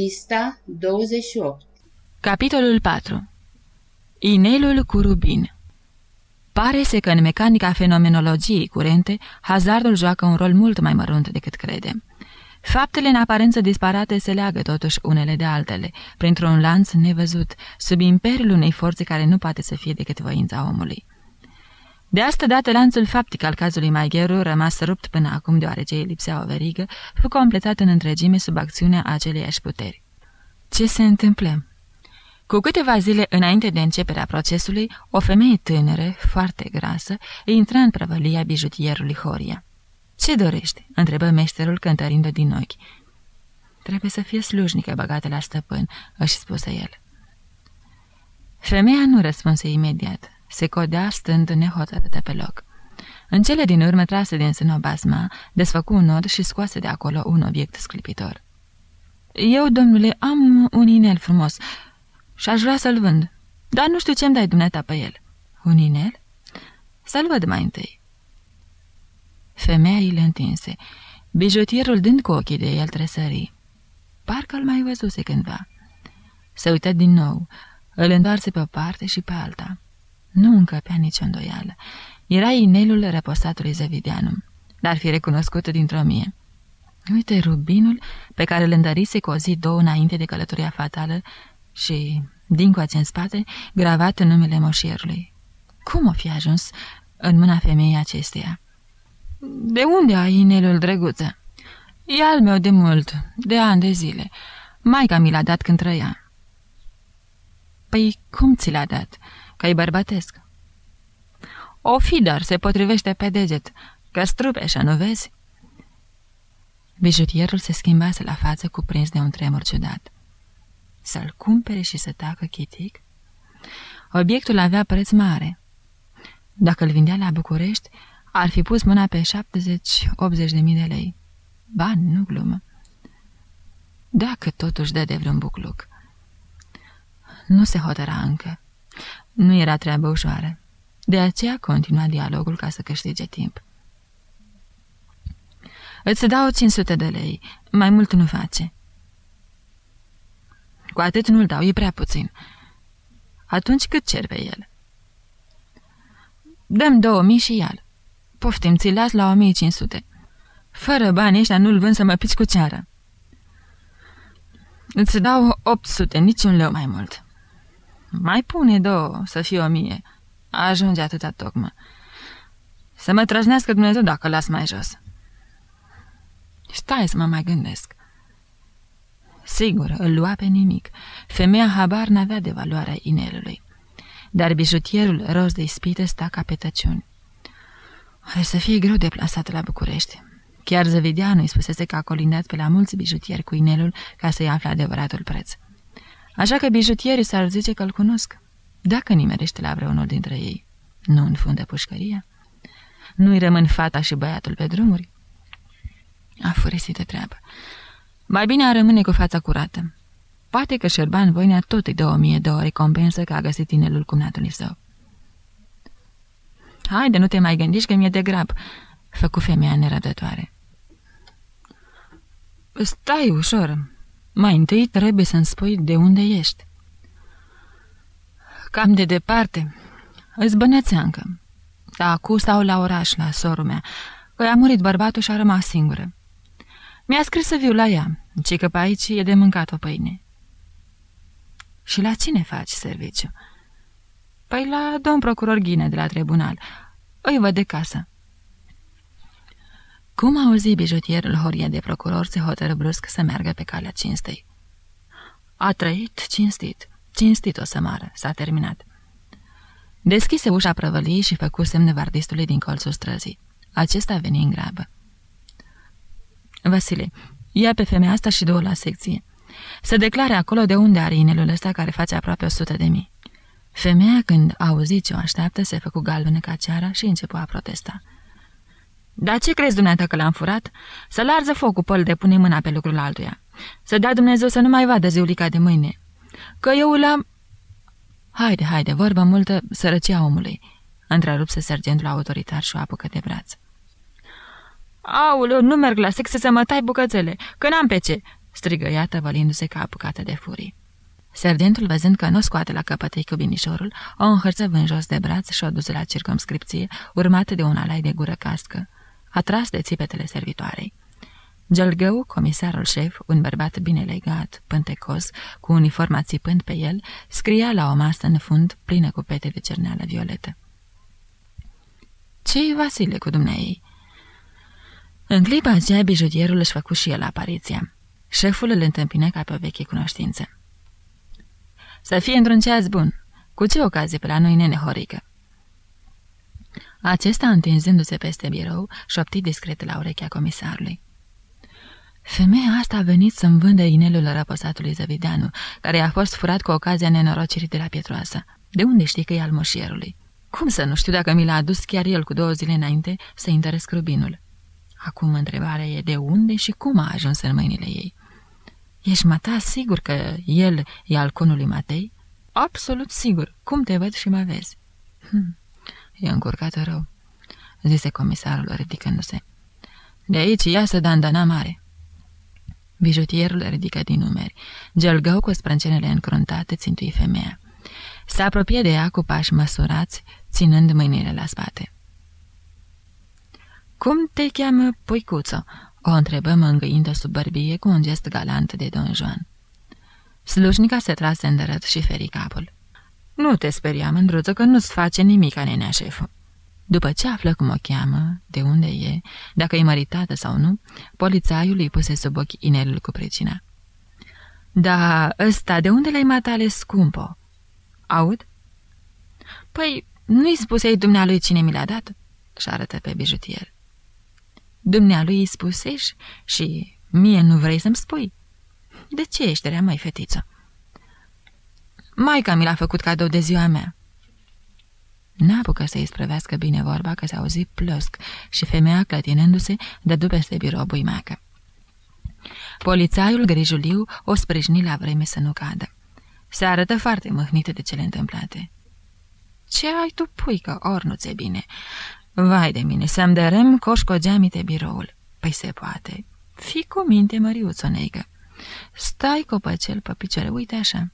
Pista 28 Capitolul 4 Inelul cu rubin Pare să că în mecanica fenomenologiei curente, hazardul joacă un rol mult mai mărunt decât credem. Faptele în aparență disparate se leagă totuși unele de altele, printr-un lanț nevăzut, sub imperiul unei forțe care nu poate să fie decât voința omului. De asta dată, lanțul faptic al cazului Maigheru, rămas rupt până acum deoarece îi lipsea o verigă, fu completat în întregime sub acțiunea aceleiași puteri. Ce se întâmplă? Cu câteva zile înainte de începerea procesului, o femeie tânără, foarte grasă, intră în prăvălia bijutierului Horia. Ce dorește?" întrebă meșterul cântărind din ochi. Trebuie să fie slujnică băgată la stăpân," își spuse el. Femeia nu răspunse imediat. Se codea stând nehotărâtă pe loc. În cele din urmă trase din sân o basma, desfăcu un nod și scoase de acolo un obiect sclipitor. Eu, domnule, am un inel frumos și aș vrea să-l vând, dar nu știu ce-mi dai dumneata pe el." Un inel?" Să-l văd mai întâi." Femeia îi le întinse. Bijutierul, dând cu ochii de el, tresări. Parcă-l mai văzuse cândva. Se uită din nou, îl întoarse pe o parte și pe alta. Nu încăpea nicio îndoială. Era inelul răposatului Zăvideanu. L-ar fi recunoscut dintr-o mie. Uite rubinul pe care îl îndărise cu o zi două înainte de călătoria fatală și, dincoace în spate, gravat în numele moșierului. Cum o fi ajuns în mâna femeii acesteia? De unde ai inelul, drăguță?" E al meu de mult, de ani de zile. Maica mi l-a dat când trăia." Păi cum ți l-a dat? Că e bărbătesc." O fi, dar se potrivește pe deget, că strupe așa, nu vezi?" Bijutierul se schimbase la față cuprins de un tremur ciudat. Să-l cumpere și să tacă chitic? Obiectul avea preț mare. Dacă îl vindea la București, ar fi pus mâna pe 70-80 de mii de lei. Bani, nu glumă. Dacă totuși dă de vreun bucluc. Nu se hotăra încă. Nu era treabă ușoară. De aceea continua dialogul ca să câștige timp. Îți dau 500 de lei. Mai mult nu face. Cu atât nu-l dau, e prea puțin. Atunci cât cer pe el? Dăm 2000 și ial. Poftim, ți las la 1500. Fără bani ăștia nu-l vând să mă pici cu ceară. Îți dau 800, niciun leu mai mult. Mai pune două, să fie o mie. Ajunge atâta tocmă. Să mă trăjnească Dumnezeu dacă las mai jos. Stai să mă mai gândesc. Sigur, îl lua pe nimic. Femeia habar n-avea de valoarea inelului. Dar bijutierul roz de ispite sta ca pe tăciuni. Are să fie greu de plasat la București. Chiar Zăvideanu îi spusese că a colindat pe la mulți bijutieri cu inelul ca să-i afle adevăratul preț. Așa că bijutierii s-ar zice că îl cunosc. Dacă nimerește la vreunul dintre ei, nu înfundă pușcăria? Nu-i rămân fata și băiatul pe drumuri? A furisită treabă. Mai bine a rămâne cu fața curată. Poate că Șerban Voinea tot îi dă o mie de o recompensă că a găsit inelul cumnatului său. Haide, nu te mai gândiști că mi-e de grab, făcu femeia nerăbdătoare. Stai ușor. Mai întâi trebuie să-mi spui de unde ești. Cam de departe. Îți bănețeancă. Acum stau la oraș, la sorul mea, că i-a murit bărbatul și a rămas singură. Mi-a scris să viu la ea, ci că pe aici e de mâncat o pâine. Și la cine faci serviciu? Păi la domn procuror Ghine de la tribunal. Îi văd de casă. Cum auzi bijutierul Horia de procuror se hotără brusc să meargă pe calea cinstei. A trăit cinstit. Cinstit o să mară. S-a terminat. Deschise ușa prăvăliei și făcu semne vardistului din colțul străzii. Acesta veni în grabă. Vasile, ia pe femeia asta și două la secție. Să declare acolo de unde are inelul ăsta care face aproape o sută de mii. Femeia, când a auzit ce o așteaptă, se făcu galbenă ca ceara și începu a protesta. Dar ce crezi dumneata că l-am furat? Să larză focul păl de pune mâna pe lucrul altuia. Să dea Dumnezeu să nu mai vadă ziulica de mâine. Că eu l-am... Haide, haide, vorbă multă, sărăcia omului, întrerupse sergentul autoritar și o apucă de braț. Auleu, nu merg la sexe să mă tai bucățele, că n-am pe ce. strigă ea tăvălindu-se ca apucată de furii. Sergentul, văzând că nu scoate la căpătăi cu binișorul, o înhărță în jos de braț și o dus la circumscripție, urmată de un alai de gură cască, atras de țipetele servitoarei. Gelgău, comisarul șef, un bărbat bine legat, pântecos, cu uniforma țipând pe el, scria la o masă în fund plină cu pete de cerneală violetă. Ce-i Vasile cu dumneai? În clipa aceea, bijutierul își făcu și el apariția. Șeful îl întâmpină ca pe o veche cunoștință. Să fie într-un ceas bun. Cu ce ocazie pe la noi, nene Horică? Acesta, întinzându-se peste birou, șopti discret la urechea comisarului. Femeia asta a venit să-mi vândă inelul răpăsatului Zăvideanu, care a fost furat cu ocazia nenorocirii de la Pietroasa. De unde știi că e al moșierului? Cum să nu știu dacă mi l-a adus chiar el cu două zile înainte să întăresc rubinul? Acum întrebarea e de unde și cum a ajuns în mâinile ei. Ești mata sigur că el e al conului Matei? Absolut sigur. Cum te văd și mă vezi? Hm, e încurcată rău, zise comisarul ridicându-se. De aici iasă dandana mare. Bijutierul ridică din numeri. Gelgău cu sprâncenele încruntate țintui femeia. Se apropie de ea cu pași măsurați, ținând mâinile la spate. Cum te cheamă, puicuță?" o întrebă mângâind-o sub bărbie cu un gest galant de Don Juan. Slujnica se trase îndărăt și feri capul. Nu te speria, mândruță, că nu-ți face nimic, nenea șeful. După ce află cum o cheamă, de unde e, dacă e măritată sau nu, polițaiul îi puse sub ochi inelul cu pricina. Da, ăsta, de unde l-ai matale scumpo?" Aud?" Păi, nu-i spusei dumnealui cine mi l-a dat?" și arătă pe bijutier. Dumnealui îi spusești și mie nu vrei să-mi spui. De ce ești rea, mai fetiță? Maica mi l-a făcut cadou de ziua mea. N-apucă să-i sprăvească bine vorba că s-a auzit plosc și femeia, clătinându-se, dădu peste birou buimacă. Polițaiul grijuliu o sprijini la vreme să nu cadă. Se arătă foarte mâhnită de cele întâmplate. Ce ai tu, puică, ori nu ți bine? Vai de mine, să-mi dărâm coșcogeamite biroul. Păi se poate. Fii cu minte, măriuță neigă. Stai copăcel pe picioare, uite așa.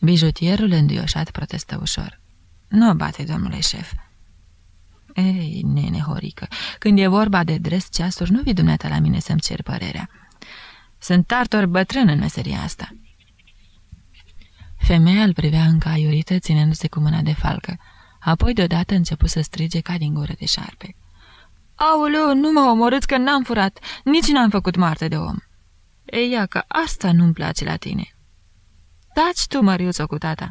Bijutierul înduioșat protestă ușor. Nu bate, domnule șef. Ei, nene horică, când e vorba de dres ceasuri, nu vii dumneata la mine să-mi cer părerea. Sunt tartor bătrân în meseria asta. Femeia îl privea încă aiurită, ținându-se cu mâna de falcă. Apoi deodată început să strige ca din gură de șarpe. Aoleu, nu mă omorâți că n-am furat, nici n-am făcut moarte de om. Ei, ia că asta nu-mi place la tine. Taci tu, Măriuță, cu tata.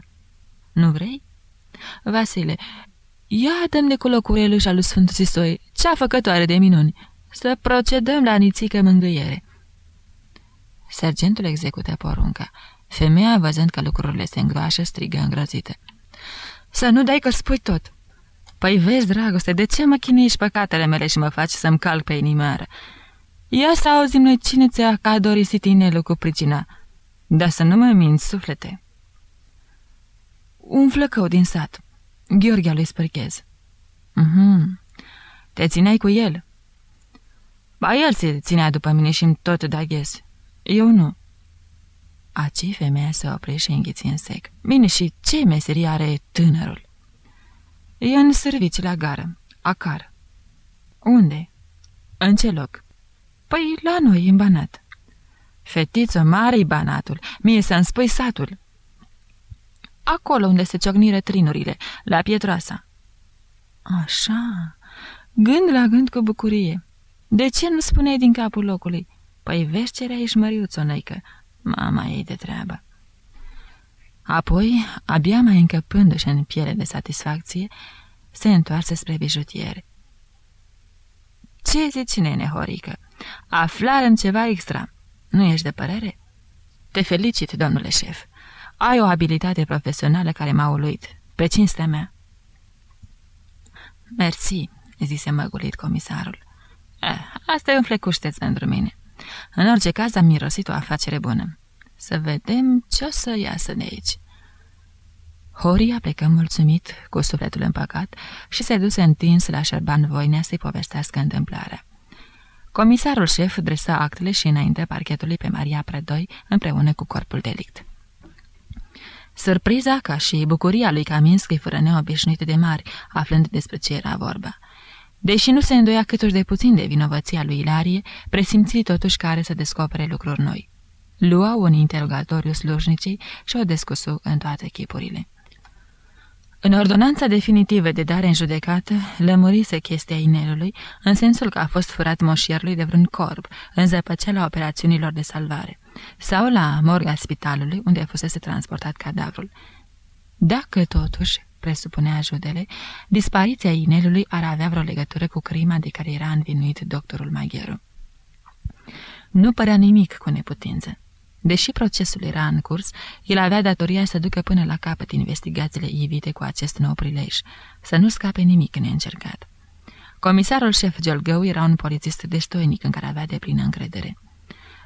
Nu vrei? Vasile, ia dăm de culocurelul și al lui Sfântul Sistoi, cea făcătoare de minuni, să procedăm la nițică mângâiere. Sergentul execută porunca. Femeia, văzând că lucrurile se îngroașă, strigă îngrozită. Să nu dai că spui tot. Păi vezi, dragoste, de ce mă chinuiești păcatele mele și mă faci să-mi calc pe inimioară? Ia să auzim noi cine ți-a cadorisit inelul cu pricina. Dar să nu mă minți, suflete. Un flăcău din sat. Gheorghe lui Spărchez. Mhm. Te țineai cu el? Ba, el se ținea după mine și tot daghez. Eu nu. Aci femeia se opri și înghiți în sec. Bine, și ce meserie are tânărul? E în servici la gară, acar. Unde? În ce loc? Păi la noi, în Banat. Fetiță, mare Banatul, mie să-mi spui satul. Acolo unde se ciocniră trinurile, la Pietroasa. Așa, gând la gând cu bucurie. De ce nu spuneai din capul locului? Păi veșcerea ești măriuță, năică, Mama ei de treabă. Apoi, abia mai încăpându-și în piele de satisfacție, se întoarse spre bijutiere. Ce zici, nene, Horică? Aflarăm ceva extra. Nu ești de părere? Te felicit, domnule șef. Ai o abilitate profesională care m-a uluit. Pe cinstea mea. Mersi, zise măgulit comisarul. Eh, asta e un flecușteț pentru mine. În orice caz am mirosit o afacere bună. Să vedem ce o să iasă de aici. Horia plecă mulțumit, cu sufletul împăcat, și se duse întins la Șerban Voinea să-i povestească întâmplarea. Comisarul șef dresă actele și înainte parchetului pe Maria Predoi împreună cu corpul delict. Surpriza, ca și bucuria lui Kaminski fără neobișnuit de mari, aflând despre ce era vorba. Deși nu se îndoia câtuși de puțin de vinovăția lui Ilarie, presimți totuși care să descopere lucruri noi. Lua un interogatoriu slujnicii și o descusu în toate chipurile. În ordonanța definitivă de dare în judecată, lămurise chestia inelului, în sensul că a fost furat moșierului de vreun corp, în zăpăceala operațiunilor de salvare, sau la morga spitalului, unde fusese transportat cadavrul. Dacă, totuși, presupunea judele, dispariția inelului ar avea vreo legătură cu crima de care era învinuit doctorul Magheru. Nu părea nimic cu neputință. Deși procesul era în curs, el avea datoria să ducă până la capăt investigațiile ivite cu acest nou prilej, să nu scape nimic neîncercat. Comisarul șef Giolgău era un polițist destoinic în care avea de plină încredere.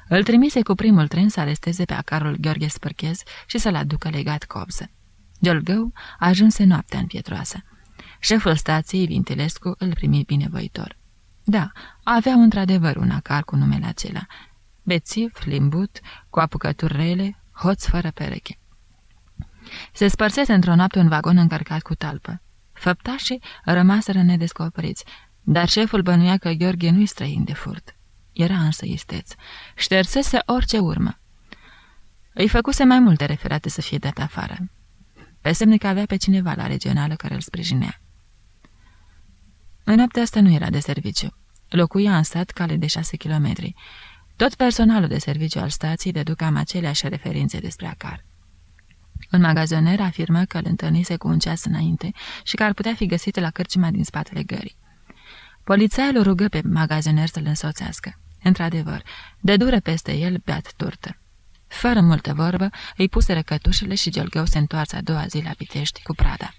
Îl trimise cu primul tren să aresteze pe acarul Gheorghe Spărchez și să-l aducă legat copză. Giolgău ajunse noaptea în Pietroasă. Șeful stației, Vintilescu, îl primi binevoitor. Da, avea într-adevăr un acar cu numele acela bețiv, limbut, cu apucături rele, hoț fără pereche. Se spărsese într-o noapte un vagon încărcat cu talpă. Făptașii rămaseră nedescoperiți, dar șeful bănuia că Gheorghe nu-i străin de furt. Era însă isteț. Ștersese orice urmă. Îi făcuse mai multe referate să fie dat afară. Pe semne că avea pe cineva la regională care îl sprijinea. În noaptea asta nu era de serviciu. Locuia în sat cale de șase kilometri tot personalul de serviciu al stației deduc cam aceleași referințe despre Acar. Un magazoner afirmă că îl întâlnise cu un ceas înainte și că ar putea fi găsit la cărcima din spatele gării. Polițaiul rugă pe magazoner să-l însoțească. Într-adevăr, de dură peste el beat turtă. Fără multă vorbă, îi puse răcătușele și Gelgău se întoarse a doua zi la Pitești cu Prada.